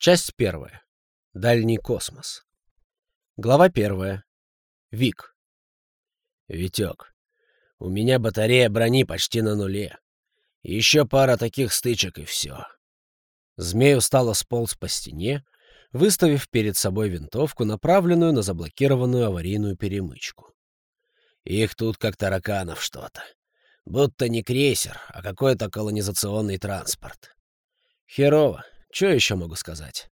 Часть первая. Дальний космос. Глава первая. Вик. Витек, у меня батарея брони почти на нуле. Еще пара таких стычек и все. Змей устало сполз по стене, выставив перед собой винтовку, направленную на заблокированную аварийную перемычку. Их тут как тараканов что-то. Будто не крейсер, а какой-то колонизационный транспорт. Херово. Что еще могу сказать?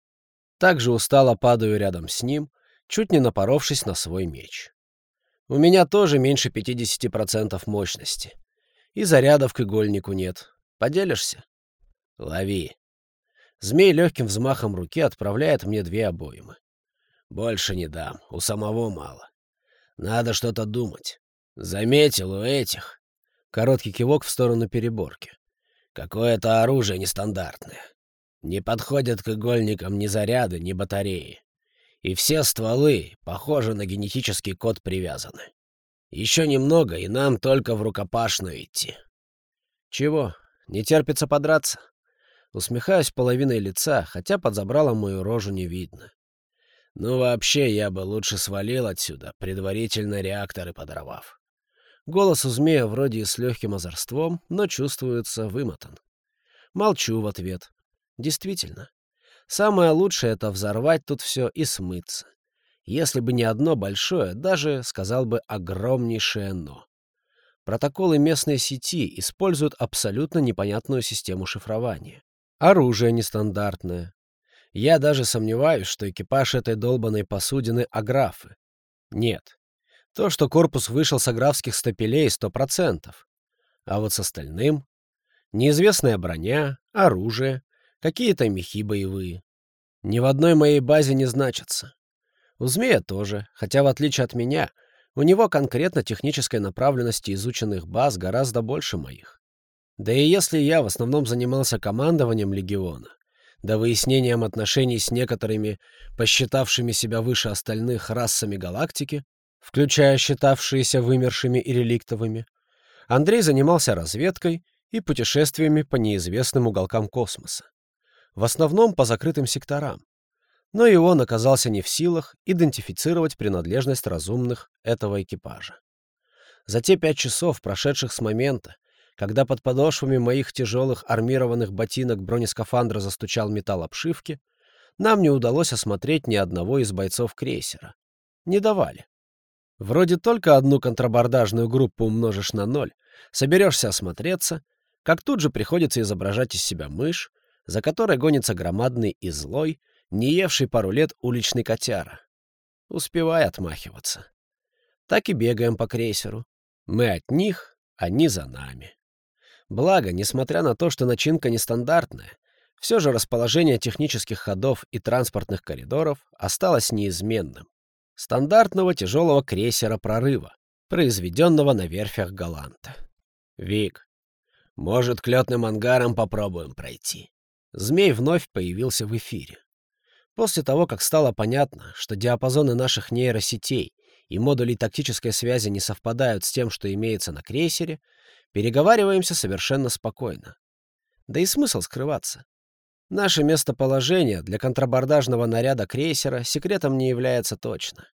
Также устало падаю рядом с ним, чуть не напоровшись на свой меч. У меня тоже меньше 50% мощности. И зарядов к игольнику нет. Поделишься? Лови. Змей легким взмахом руки отправляет мне две обоймы. Больше не дам, у самого мало. Надо что-то думать. Заметил у этих. Короткий кивок в сторону переборки. Какое-то оружие нестандартное. Не подходят к игольникам ни заряды, ни батареи. И все стволы, похоже, на генетический код привязаны. Еще немного, и нам только в рукопашную идти. Чего? Не терпится подраться? Усмехаюсь половиной лица, хотя под забралом мою рожу не видно. Ну, вообще, я бы лучше свалил отсюда, предварительно реакторы подорвав. Голос у змея вроде и с легким озорством, но чувствуется вымотан. Молчу в ответ. Действительно. Самое лучшее — это взорвать тут все и смыться. Если бы не одно большое, даже, сказал бы, огромнейшее «но». Протоколы местной сети используют абсолютно непонятную систему шифрования. Оружие нестандартное. Я даже сомневаюсь, что экипаж этой долбанной посудины — аграфы. Нет, то, что корпус вышел с аграфских стапелей, сто процентов. А вот с остальным — неизвестная броня, оружие, какие-то мехи боевые. Ни в одной моей базе не значатся. У змея тоже, хотя в отличие от меня, у него конкретно технической направленности изученных баз гораздо больше моих. Да и если я в основном занимался командованием легиона, да выяснением отношений с некоторыми, посчитавшими себя выше остальных расами галактики, включая считавшиеся вымершими и реликтовыми, Андрей занимался разведкой и путешествиями по неизвестным уголкам космоса. В основном по закрытым секторам. Но и он оказался не в силах идентифицировать принадлежность разумных этого экипажа. За те пять часов, прошедших с момента, когда под подошвами моих тяжелых армированных ботинок бронескафандра застучал металл обшивки, нам не удалось осмотреть ни одного из бойцов крейсера. Не давали. Вроде только одну контрабордажную группу умножишь на ноль, соберешься осмотреться, как тут же приходится изображать из себя мышь, за которой гонится громадный и злой, не евший пару лет уличный котяра. Успевай отмахиваться. Так и бегаем по крейсеру. Мы от них, они за нами. Благо, несмотря на то, что начинка нестандартная, все же расположение технических ходов и транспортных коридоров осталось неизменным стандартного тяжелого крейсера прорыва, произведенного на верфях Галанта. «Вик, может, к летным ангарам попробуем пройти?» Змей вновь появился в эфире. После того, как стало понятно, что диапазоны наших нейросетей и модулей тактической связи не совпадают с тем, что имеется на крейсере, переговариваемся совершенно спокойно. Да и смысл скрываться. Наше местоположение для контрабордажного наряда крейсера секретом не является точно.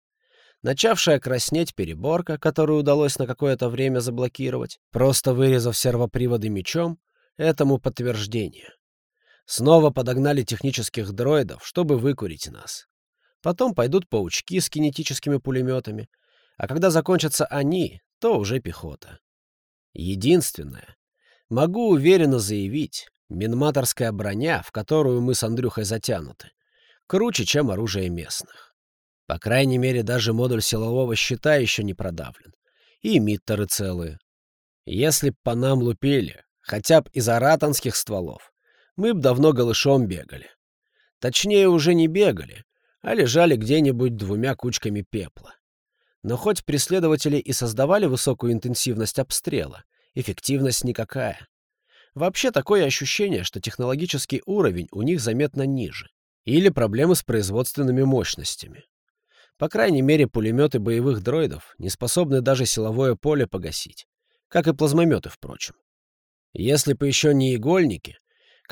Начавшая краснеть переборка, которую удалось на какое-то время заблокировать, просто вырезав сервоприводы мечом, этому подтверждение. Снова подогнали технических дроидов, чтобы выкурить нас. Потом пойдут паучки с кинетическими пулеметами, а когда закончатся они, то уже пехота. Единственное, могу уверенно заявить, Минматорская броня, в которую мы с Андрюхой затянуты, круче, чем оружие местных. По крайней мере, даже модуль силового щита еще не продавлен. И эмиттеры целые. Если б по нам лупили, хотя бы из аратанских стволов, мы б давно голышом бегали. Точнее, уже не бегали, а лежали где-нибудь двумя кучками пепла. Но хоть преследователи и создавали высокую интенсивность обстрела, эффективность никакая. Вообще такое ощущение, что технологический уровень у них заметно ниже. Или проблемы с производственными мощностями. По крайней мере, пулеметы боевых дроидов не способны даже силовое поле погасить. Как и плазмометы, впрочем. Если бы еще не игольники,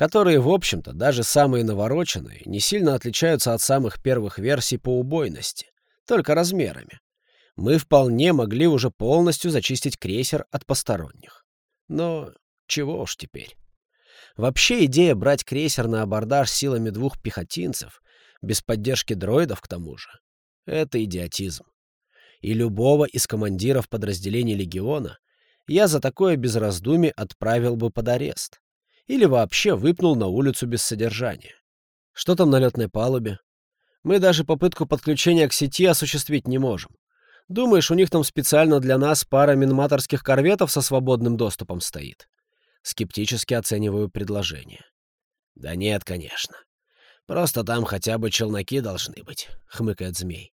которые, в общем-то, даже самые навороченные, не сильно отличаются от самых первых версий по убойности, только размерами. Мы вполне могли уже полностью зачистить крейсер от посторонних. Но чего уж теперь. Вообще идея брать крейсер на абордаж силами двух пехотинцев, без поддержки дроидов к тому же, это идиотизм. И любого из командиров подразделений легиона я за такое без раздумий отправил бы под арест. Или вообще выпнул на улицу без содержания. Что там на летной палубе? Мы даже попытку подключения к сети осуществить не можем. Думаешь, у них там специально для нас пара минматорских корветов со свободным доступом стоит? Скептически оцениваю предложение. Да нет, конечно. Просто там хотя бы челноки должны быть, хмыкает змей.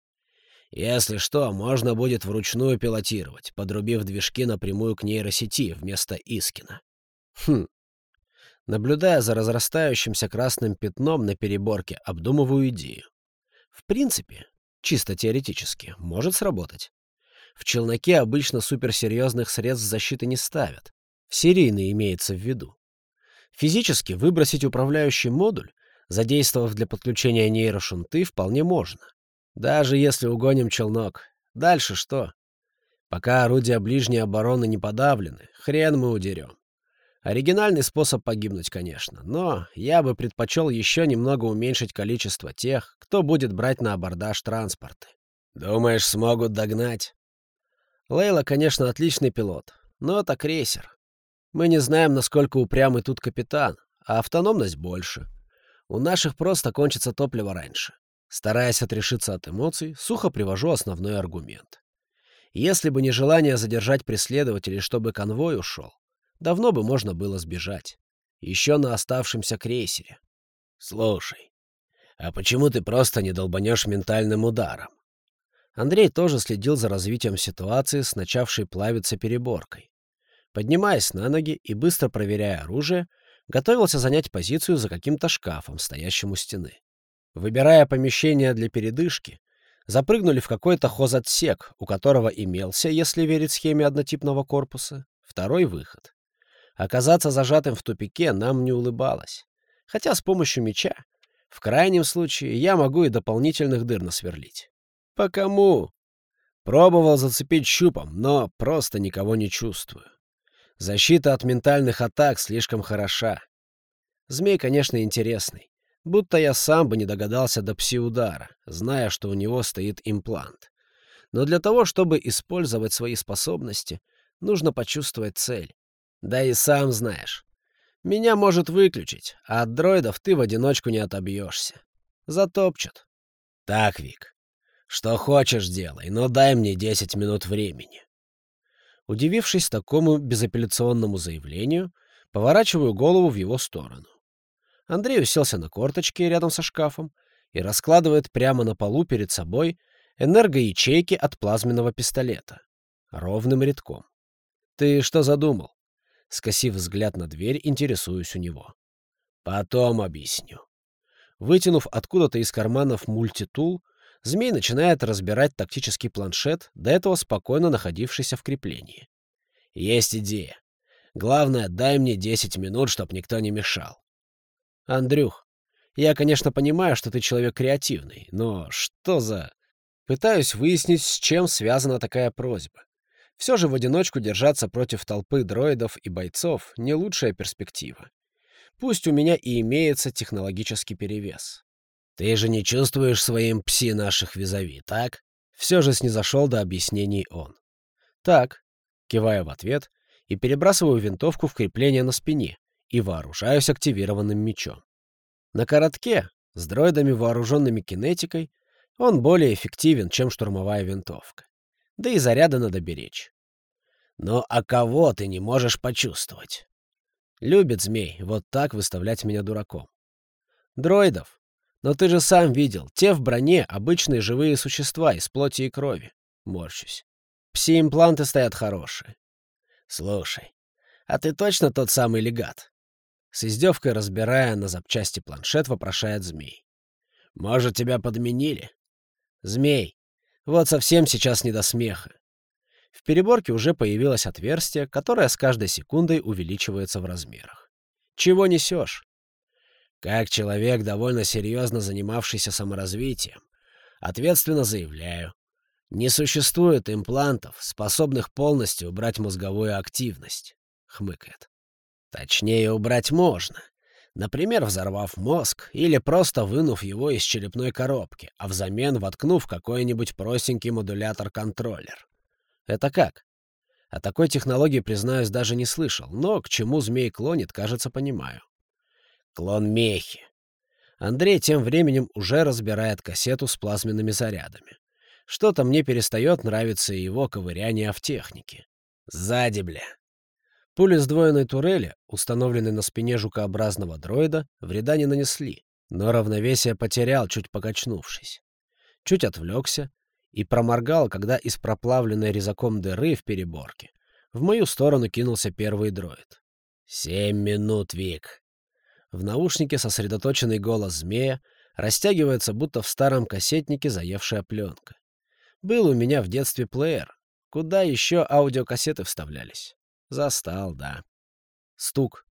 Если что, можно будет вручную пилотировать, подрубив движки напрямую к нейросети вместо Искина. Хм. Наблюдая за разрастающимся красным пятном на переборке, обдумываю идею. В принципе, чисто теоретически, может сработать. В челноке обычно суперсерьезных средств защиты не ставят. Серийный имеется в виду. Физически выбросить управляющий модуль, задействовав для подключения нейрошунты, вполне можно. Даже если угоним челнок. Дальше что? Пока орудия ближней обороны не подавлены, хрен мы удерем. Оригинальный способ погибнуть, конечно, но я бы предпочел еще немного уменьшить количество тех, кто будет брать на абордаж транспорты. Думаешь, смогут догнать? Лейла, конечно, отличный пилот, но это крейсер. Мы не знаем, насколько упрямый тут капитан, а автономность больше. У наших просто кончится топливо раньше. Стараясь отрешиться от эмоций, сухо привожу основной аргумент. Если бы не желание задержать преследователей, чтобы конвой ушел, давно бы можно было сбежать. Еще на оставшемся крейсере. Слушай, а почему ты просто не долбанешь ментальным ударом? Андрей тоже следил за развитием ситуации с начавшей плавиться переборкой. Поднимаясь на ноги и быстро проверяя оружие, готовился занять позицию за каким-то шкафом, стоящим у стены. Выбирая помещение для передышки, запрыгнули в какой-то хозотсек, у которого имелся, если верить схеме однотипного корпуса, второй выход. Оказаться зажатым в тупике нам не улыбалось. Хотя с помощью меча, в крайнем случае, я могу и дополнительных дыр насверлить. По кому? Пробовал зацепить щупом, но просто никого не чувствую. Защита от ментальных атак слишком хороша. Змей, конечно, интересный. Будто я сам бы не догадался до пси-удара, зная, что у него стоит имплант. Но для того, чтобы использовать свои способности, нужно почувствовать цель. Да и сам знаешь. Меня может выключить, а от дроидов ты в одиночку не отобьешься. Затопчут. Так, Вик, что хочешь делай, но дай мне 10 минут времени. Удивившись такому безапелляционному заявлению, поворачиваю голову в его сторону. Андрей уселся на корточке рядом со шкафом и раскладывает прямо на полу перед собой энергоячейки от плазменного пистолета. Ровным рядком. «Ты что задумал?» Скосив взгляд на дверь, интересуюсь у него. «Потом объясню». Вытянув откуда-то из карманов мультитул, змей начинает разбирать тактический планшет, до этого спокойно находившийся в креплении. «Есть идея. Главное, дай мне 10 минут, чтоб никто не мешал. «Андрюх, я, конечно, понимаю, что ты человек креативный, но что за...» Пытаюсь выяснить, с чем связана такая просьба. Все же в одиночку держаться против толпы дроидов и бойцов — не лучшая перспектива. Пусть у меня и имеется технологический перевес. Ты же не чувствуешь своим пси наших визави, так? Все же снизошел до объяснений он. Так, киваю в ответ и перебрасываю винтовку в крепление на спине, и вооружаюсь активированным мечом. На коротке, с дроидами, вооруженными кинетикой, он более эффективен, чем штурмовая винтовка. Да и заряда надо беречь. Но а кого ты не можешь почувствовать? Любит змей вот так выставлять меня дураком. Дроидов. Но ты же сам видел, те в броне — обычные живые существа из плоти и крови. Морщусь. Пси-импланты стоят хорошие. Слушай, а ты точно тот самый легат? С издевкой разбирая на запчасти планшет, вопрошает змей. «Может, тебя подменили?» «Змей, вот совсем сейчас не до смеха». В переборке уже появилось отверстие, которое с каждой секундой увеличивается в размерах. «Чего несешь?» Как человек, довольно серьезно занимавшийся саморазвитием, ответственно заявляю, не существует имплантов, способных полностью убрать мозговую активность, — хмыкает. Точнее, убрать можно. Например, взорвав мозг или просто вынув его из черепной коробки, а взамен воткнув какой-нибудь простенький модулятор-контроллер. Это как? О такой технологии, признаюсь, даже не слышал, но к чему змей клонит, кажется, понимаю. Клон Мехи. Андрей тем временем уже разбирает кассету с плазменными зарядами. Что-то мне перестает нравиться его ковыряние в технике. Сзади, бля. Пули сдвоенной турели, установленной на спине жукообразного дроида, вреда не нанесли, но равновесие потерял, чуть покачнувшись. Чуть отвлекся и проморгал, когда из проплавленной резаком дыры в переборке в мою сторону кинулся первый дроид. «Семь минут, Вик!» В наушнике сосредоточенный голос змея растягивается, будто в старом кассетнике заевшая пленка. Был у меня в детстве плеер. Куда еще аудиокассеты вставлялись? Застал, да. Стук.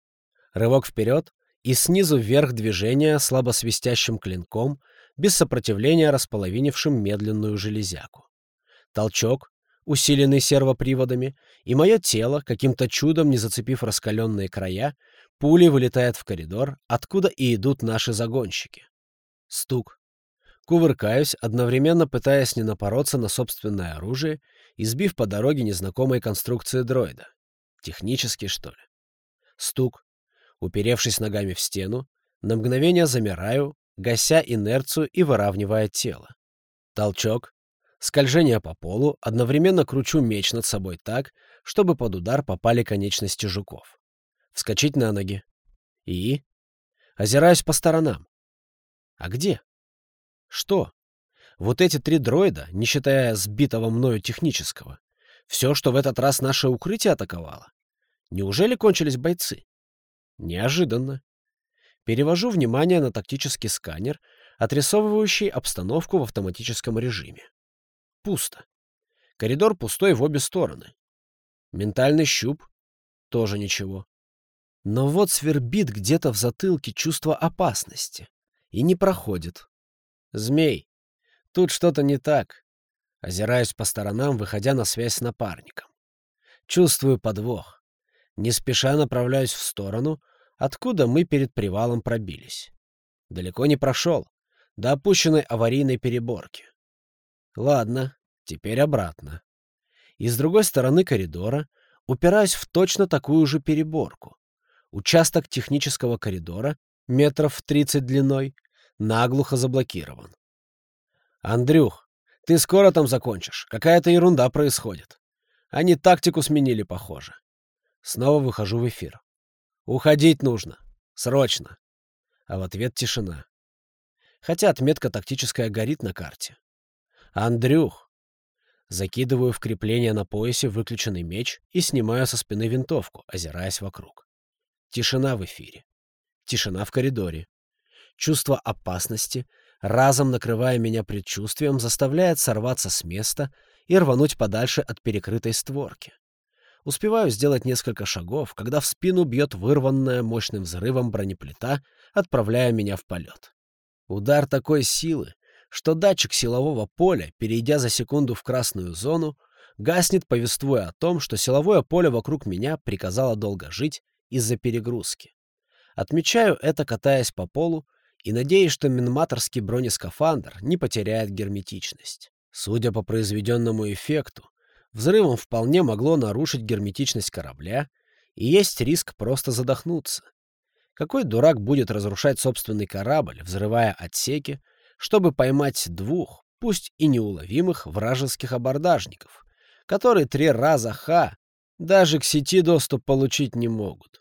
Рывок вперед, и снизу вверх движение слабо свистящим клинком, без сопротивления располовинившим медленную железяку. Толчок, усиленный сервоприводами, и мое тело, каким-то чудом не зацепив раскаленные края, пулей вылетает в коридор, откуда и идут наши загонщики. Стук. Кувыркаюсь, одновременно пытаясь не напороться на собственное оружие, избив по дороге незнакомой конструкции дроида. Технически, что ли? Стук. Уперевшись ногами в стену, на мгновение замираю, гася инерцию и выравнивая тело. Толчок. Скольжение по полу, одновременно кручу меч над собой так, чтобы под удар попали конечности жуков. Вскочить на ноги. И? Озираюсь по сторонам. А где? Что? Вот эти три дроида, не считая сбитого мною технического, все, что в этот раз наше укрытие атаковало? Неужели кончились бойцы? Неожиданно. Перевожу внимание на тактический сканер, отрисовывающий обстановку в автоматическом режиме. Пусто. Коридор пустой в обе стороны. Ментальный щуп. Тоже ничего. Но вот свербит где-то в затылке чувство опасности. И не проходит. Змей. Тут что-то не так. Озираюсь по сторонам, выходя на связь с напарником. Чувствую подвох. Не спеша направляюсь в сторону, откуда мы перед привалом пробились. Далеко не прошел, до опущенной аварийной переборки. Ладно, теперь обратно. И с другой стороны коридора упираюсь в точно такую же переборку. Участок технического коридора, метров в 30 длиной, наглухо заблокирован. «Андрюх, ты скоро там закончишь. Какая-то ерунда происходит. Они тактику сменили, похоже». Снова выхожу в эфир. «Уходить нужно. Срочно!» А в ответ тишина. Хотя отметка тактическая горит на карте. «Андрюх!» Закидываю в крепление на поясе выключенный меч и снимаю со спины винтовку, озираясь вокруг. Тишина в эфире. Тишина в коридоре. Чувство опасности, разом накрывая меня предчувствием, заставляет сорваться с места и рвануть подальше от перекрытой створки. Успеваю сделать несколько шагов, когда в спину бьет вырванная мощным взрывом бронеплита, отправляя меня в полет. Удар такой силы, что датчик силового поля, перейдя за секунду в красную зону, гаснет, повествуя о том, что силовое поле вокруг меня приказало долго жить из-за перегрузки. Отмечаю это, катаясь по полу, и надеюсь, что минматорский бронескафандр не потеряет герметичность. Судя по произведенному эффекту, Взрывом вполне могло нарушить герметичность корабля, и есть риск просто задохнуться. Какой дурак будет разрушать собственный корабль, взрывая отсеки, чтобы поймать двух, пусть и неуловимых, вражеских абордажников, которые три раза ха даже к сети доступ получить не могут.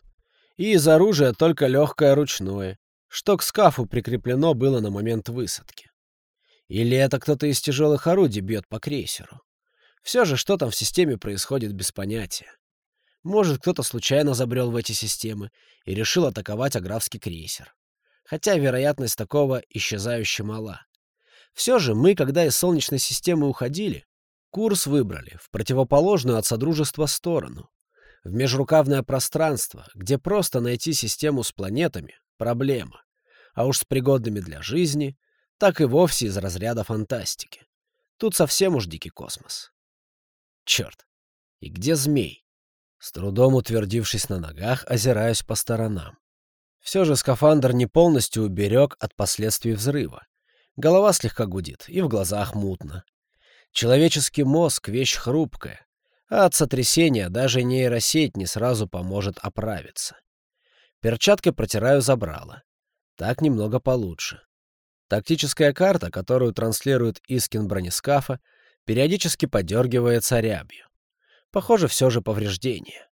И из оружия только легкое ручное, что к скафу прикреплено было на момент высадки. Или это кто-то из тяжелых орудий бьет по крейсеру? Все же, что там в системе происходит без понятия. Может, кто-то случайно забрел в эти системы и решил атаковать аграфский крейсер. Хотя вероятность такого исчезающе мала. Все же мы, когда из Солнечной системы уходили, курс выбрали в противоположную от Содружества сторону, в межрукавное пространство, где просто найти систему с планетами — проблема. А уж с пригодными для жизни, так и вовсе из разряда фантастики. Тут совсем уж дикий космос. Черт, и где змей? С трудом утвердившись на ногах, озираюсь по сторонам. Все же скафандр не полностью уберег от последствий взрыва. Голова слегка гудит, и в глазах мутно. Человеческий мозг — вещь хрупкая, а от сотрясения даже нейросеть не сразу поможет оправиться. Перчаткой протираю забрало. Так немного получше. Тактическая карта, которую транслирует Искин бронескафа, периодически подергивается рябью. Похоже, все же повреждение.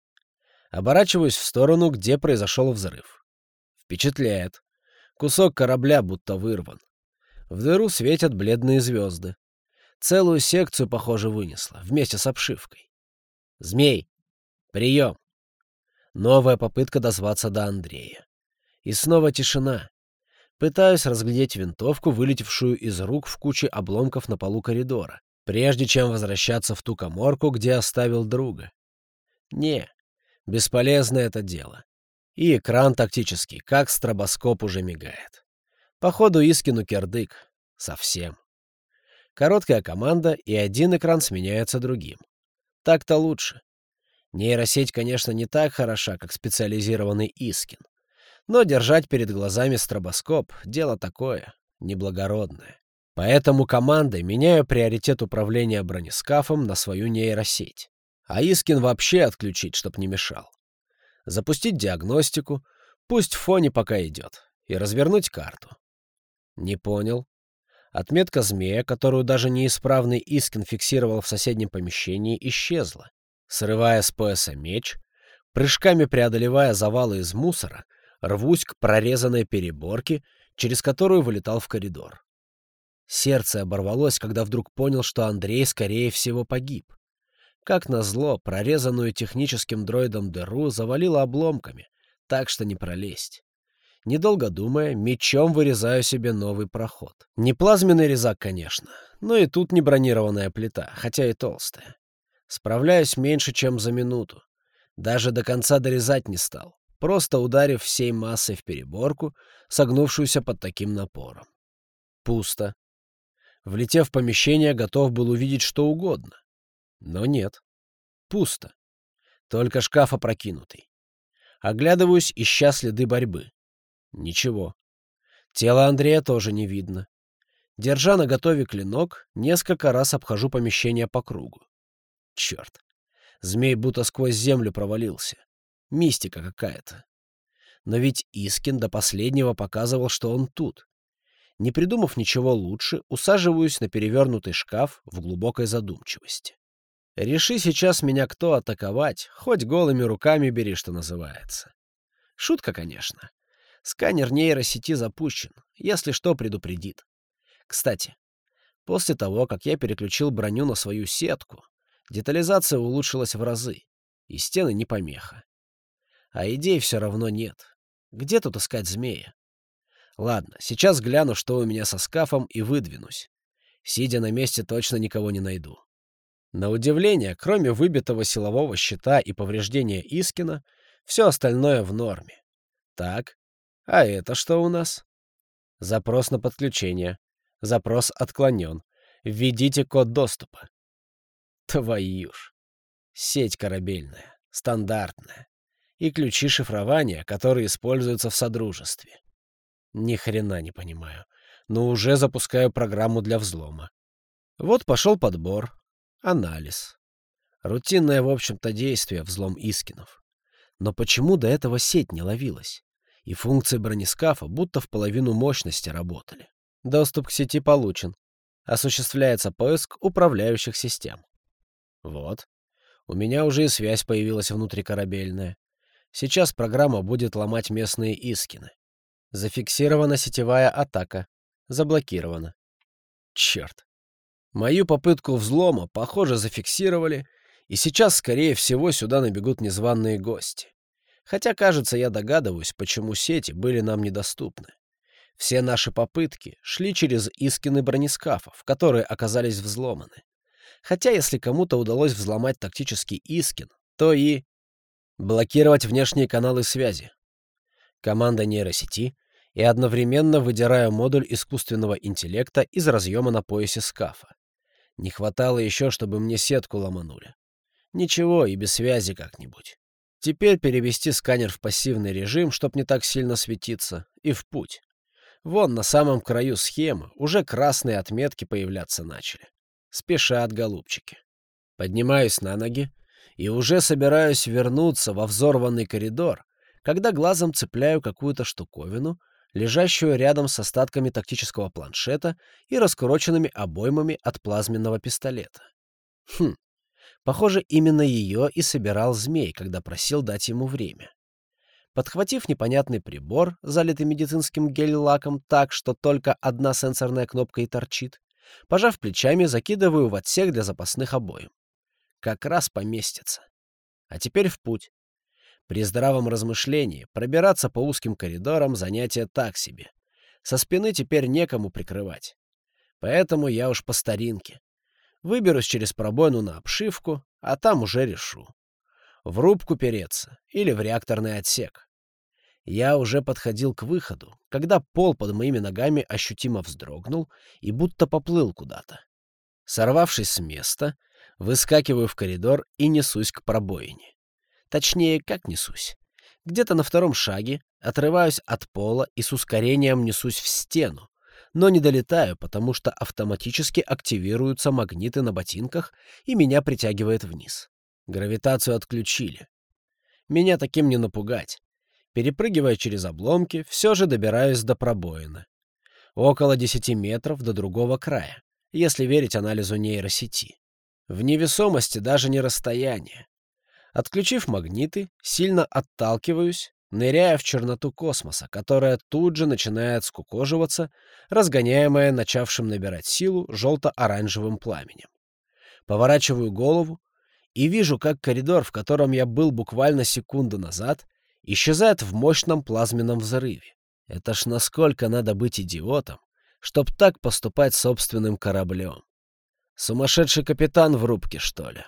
Оборачиваюсь в сторону, где произошел взрыв. Впечатляет. Кусок корабля будто вырван. В дыру светят бледные звезды. Целую секцию, похоже, вынесло, вместе с обшивкой. «Змей! Прием!» Новая попытка дозваться до Андрея. И снова тишина. Пытаюсь разглядеть винтовку, вылетевшую из рук в куче обломков на полу коридора, прежде чем возвращаться в ту коморку, где оставил друга. Не, бесполезно это дело. И экран тактический, как стробоскоп, уже мигает. Походу, Искину кирдык. Совсем. Короткая команда, и один экран сменяется другим. Так-то лучше. Нейросеть, конечно, не так хороша, как специализированный Искин. Но держать перед глазами стробоскоп — дело такое, неблагородное. Поэтому командой меняю приоритет управления бронескафом на свою нейросеть. А Искин вообще отключить, чтоб не мешал. Запустить диагностику, пусть в фоне пока идет, и развернуть карту. Не понял. Отметка змея, которую даже неисправный Искин фиксировал в соседнем помещении, исчезла. Срывая с пояса меч, прыжками преодолевая завалы из мусора, рвусь к прорезанной переборке, через которую вылетал в коридор. Сердце оборвалось, когда вдруг понял, что Андрей, скорее всего, погиб. Как назло, прорезанную техническим дроидом дыру завалило обломками, так что не пролезть. Недолго думая, мечом вырезаю себе новый проход. Не плазменный резак, конечно, но и тут не бронированная плита, хотя и толстая. Справляюсь меньше, чем за минуту. Даже до конца дорезать не стал, просто ударив всей массой в переборку, согнувшуюся под таким напором. Пусто. Влетев в помещение, готов был увидеть что угодно. Но нет. Пусто. Только шкаф опрокинутый. Оглядываюсь, ища следы борьбы. Ничего. Тело Андрея тоже не видно. Держа на готове клинок, несколько раз обхожу помещение по кругу. Черт. Змей будто сквозь землю провалился. Мистика какая-то. Но ведь Искин до последнего показывал, что он тут. Не придумав ничего лучше, усаживаюсь на перевернутый шкаф в глубокой задумчивости. Реши сейчас меня кто атаковать, хоть голыми руками бери, что называется. Шутка, конечно. Сканер нейросети запущен, если что, предупредит. Кстати, после того, как я переключил броню на свою сетку, Детализация улучшилась в разы, и стены не помеха. А идей все равно нет. Где тут искать змея? Ладно, сейчас гляну, что у меня со скафом, и выдвинусь. Сидя на месте, точно никого не найду. На удивление, кроме выбитого силового щита и повреждения Искина, все остальное в норме. Так, а это что у нас? Запрос на подключение. Запрос отклонен. Введите код доступа. Твою ж. Сеть корабельная, стандартная. И ключи шифрования, которые используются в Содружестве. Ни хрена не понимаю, но уже запускаю программу для взлома. Вот пошел подбор, анализ. Рутинное, в общем-то, действие взлом Искинов. Но почему до этого сеть не ловилась? И функции бронескафа будто в половину мощности работали. Доступ к сети получен. Осуществляется поиск управляющих систем. Вот. У меня уже и связь появилась внутрикорабельная. Сейчас программа будет ломать местные искины. Зафиксирована сетевая атака. Заблокирована. Черт. Мою попытку взлома, похоже, зафиксировали, и сейчас, скорее всего, сюда набегут незваные гости. Хотя, кажется, я догадываюсь, почему сети были нам недоступны. Все наши попытки шли через искины бронескафов, которые оказались взломаны. Хотя если кому-то удалось взломать тактический Искин, то и блокировать внешние каналы связи. Команда нейросети и одновременно выдираю модуль искусственного интеллекта из разъема на поясе скафа. Не хватало еще, чтобы мне сетку ломанули. Ничего, и без связи как-нибудь. Теперь перевести сканер в пассивный режим, чтоб не так сильно светиться, и в путь. Вон на самом краю схемы уже красные отметки появляться начали. Спешат голубчики. Поднимаюсь на ноги и уже собираюсь вернуться во взорванный коридор, когда глазом цепляю какую-то штуковину, лежащую рядом с остатками тактического планшета и раскуроченными обоймами от плазменного пистолета. Хм, похоже, именно ее и собирал змей, когда просил дать ему время. Подхватив непонятный прибор, залитый медицинским гель-лаком так, что только одна сенсорная кнопка и торчит, пожав плечами, закидываю в отсек для запасных обоим. Как раз поместится. А теперь в путь. При здравом размышлении пробираться по узким коридорам занятие так себе. Со спины теперь некому прикрывать. Поэтому я уж по старинке. Выберусь через пробойну на обшивку, а там уже решу. В рубку переться или в реакторный отсек. Я уже подходил к выходу, когда пол под моими ногами ощутимо вздрогнул и будто поплыл куда-то. Сорвавшись с места, выскакиваю в коридор и несусь к пробоине. Точнее, как несусь. Где-то на втором шаге отрываюсь от пола и с ускорением несусь в стену, но не долетаю, потому что автоматически активируются магниты на ботинках и меня притягивает вниз. Гравитацию отключили. Меня таким не напугать. Перепрыгивая через обломки, все же добираюсь до пробоины. Около 10 метров до другого края, если верить анализу нейросети. В невесомости даже не расстояние. Отключив магниты, сильно отталкиваюсь, ныряя в черноту космоса, которая тут же начинает скукоживаться, разгоняемая начавшим набирать силу желто-оранжевым пламенем. Поворачиваю голову и вижу, как коридор, в котором я был буквально секунду назад, исчезает в мощном плазменном взрыве. Это ж насколько надо быть идиотом, чтоб так поступать собственным кораблем. Сумасшедший капитан в рубке, что ли?